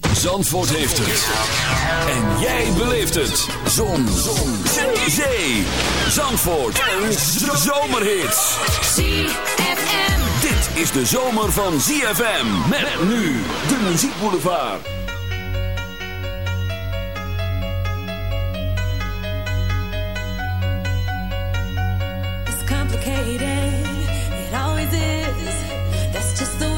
Zandvoort heeft het. En jij beleeft het. Zon. Zon. Zee. Zee. Zandvoort. Een zomerhit. ZFM. Dit is de zomer van ZFM. Met nu de muziekboulevard. It's complicated. It always is. That's just the way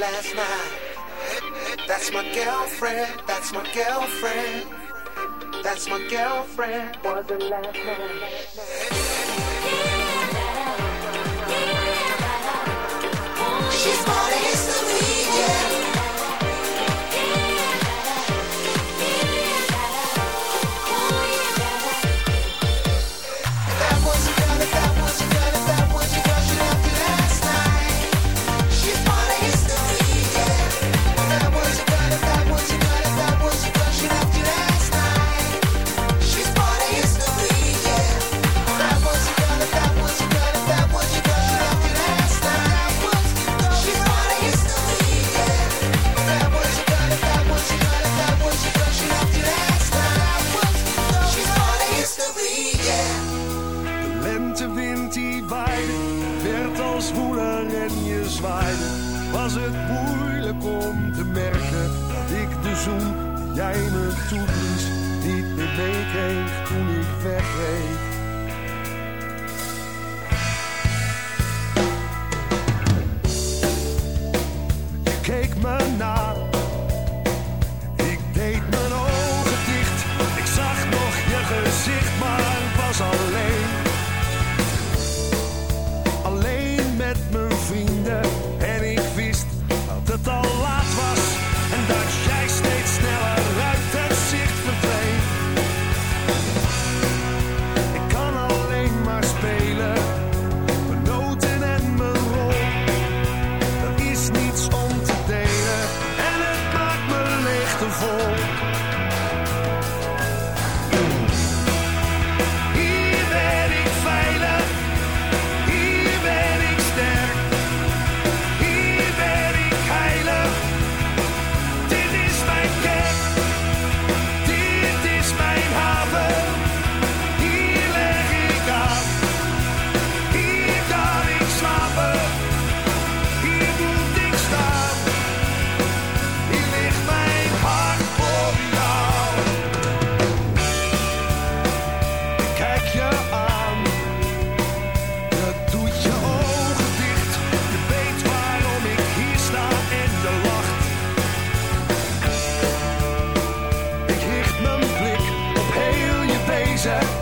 last night. That's my girlfriend, that's my girlfriend. That's my girlfriend, Wasn't last night? Jesus.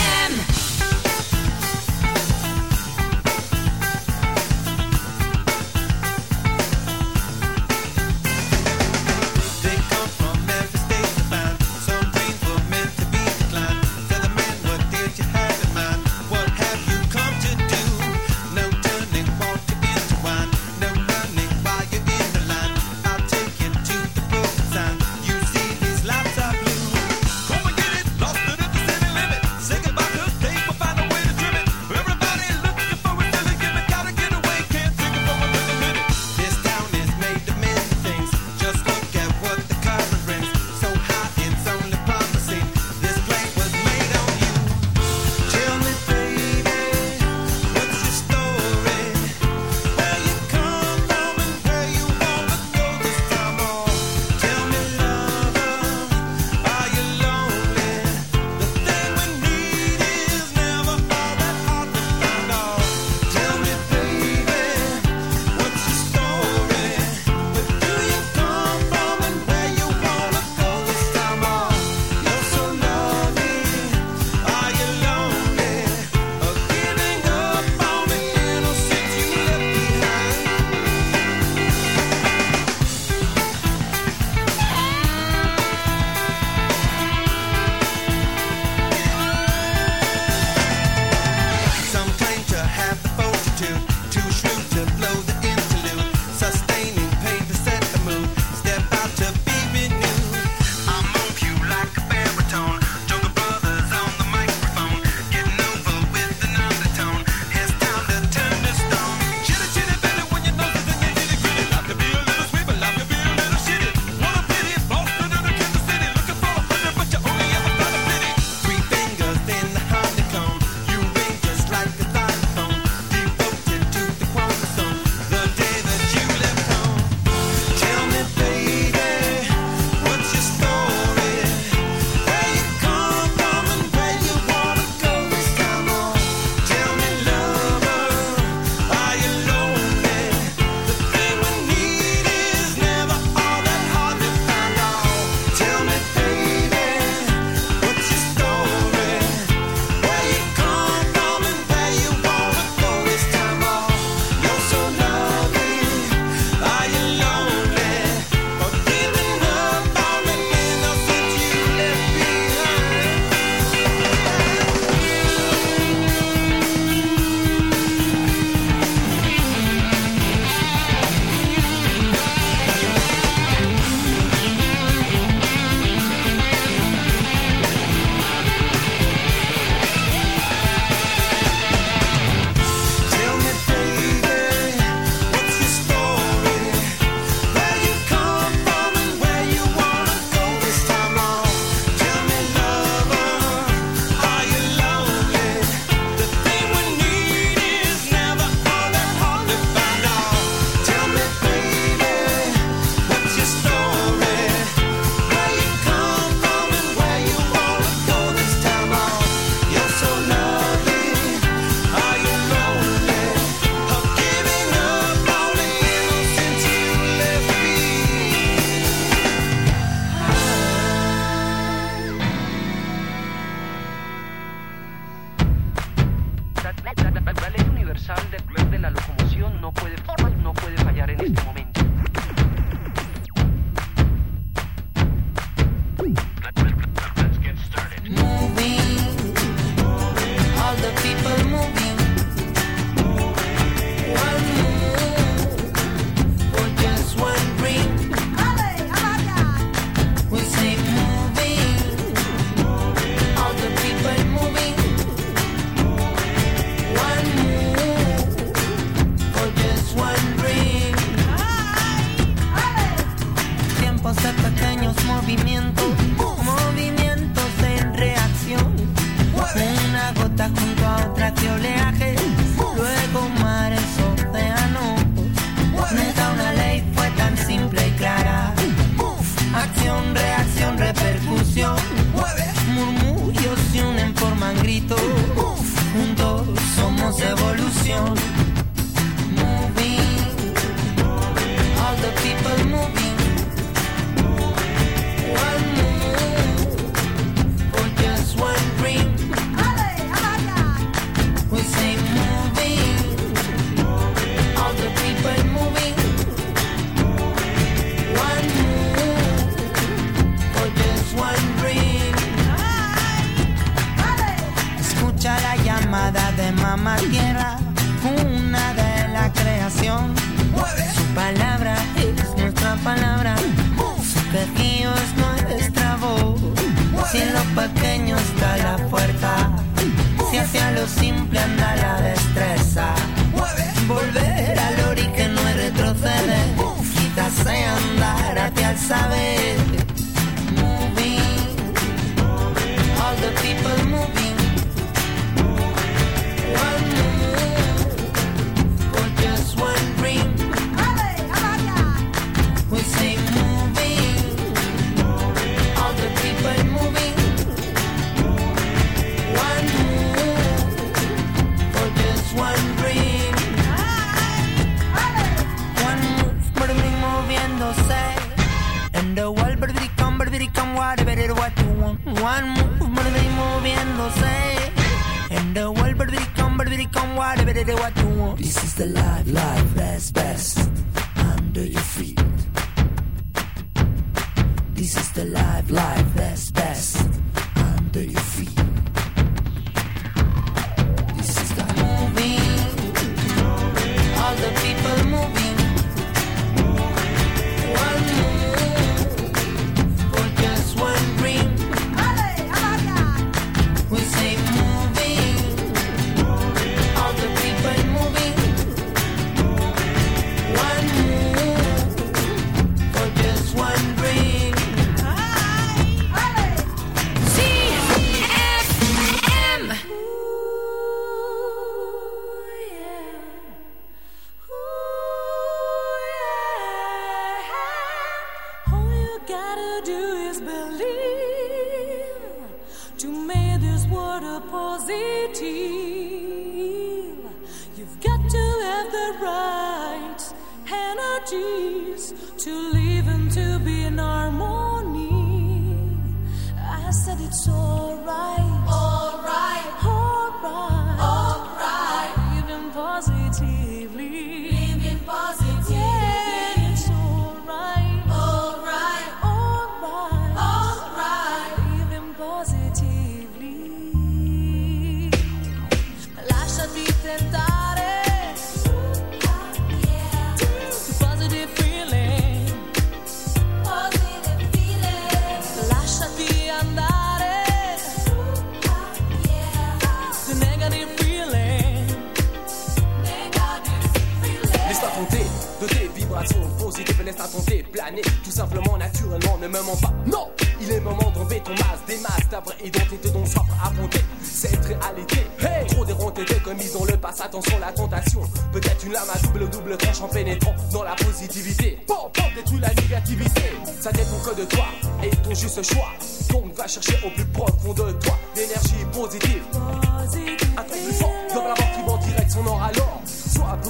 canción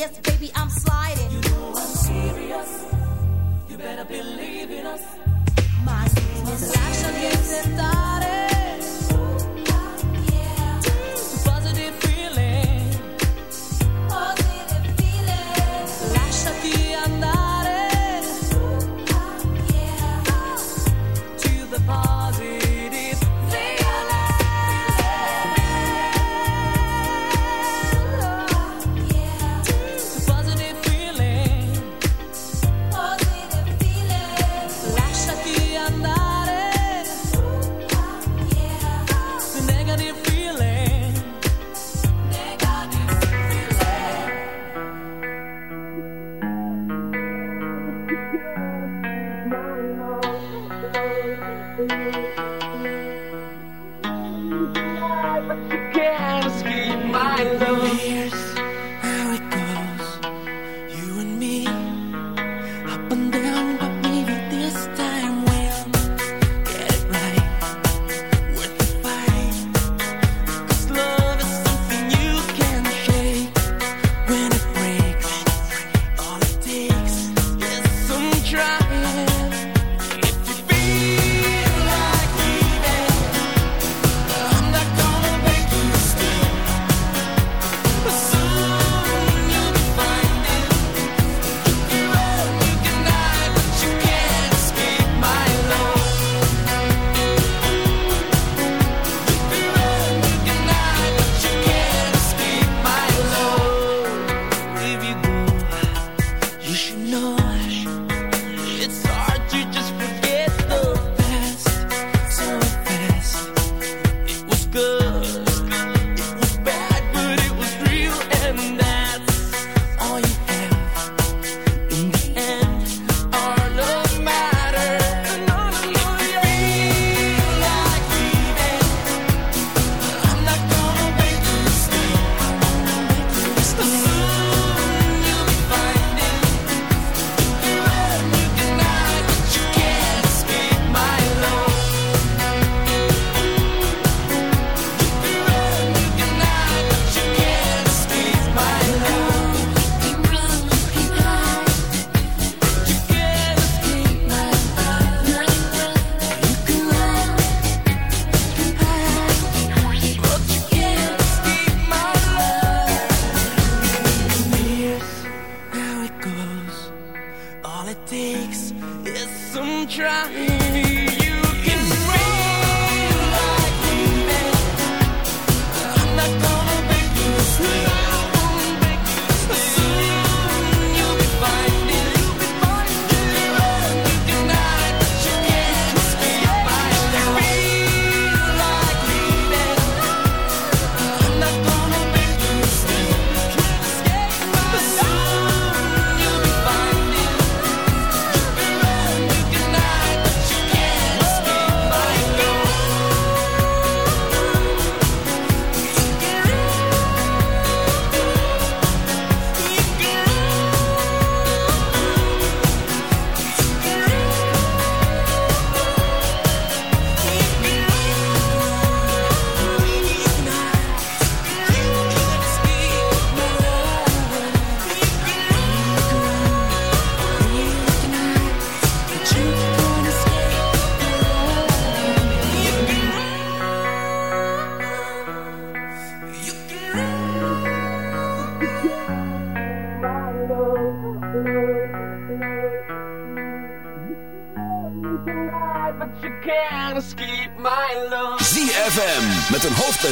yes, baby, I'm sliding. You know I'm serious. You better believe in us. My name is Sasha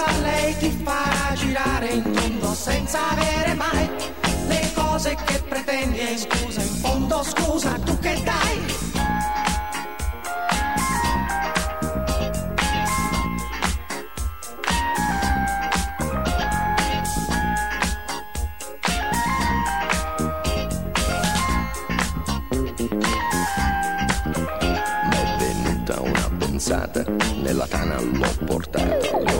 cosa lei ti farà girare il mondo senza avere mai le cose che pretendi. E scusa in fondo scusa tu che dai? Nella tana l'ho portata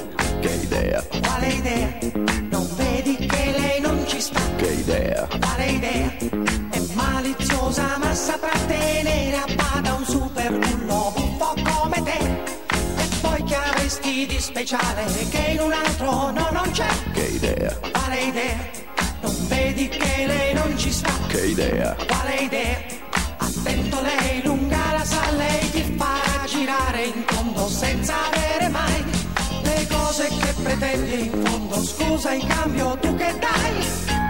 che idea? Quale idea? Non vedi che lei non ci sta? Che idea? Quale idea? È maliziosa ma saprà tenere a bada un super bullo po' come te. E poi che avresti di speciale che in un altro no non c'è? Che idea? Quale idea? Non vedi che lei non ci sta? Che idea? Quale idea? Attento lei lunga la sala e ti farà girare in fondo senza avere mai cose che pretendi in fondo, scusa in cambio tu che dai?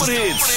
Zomerhits.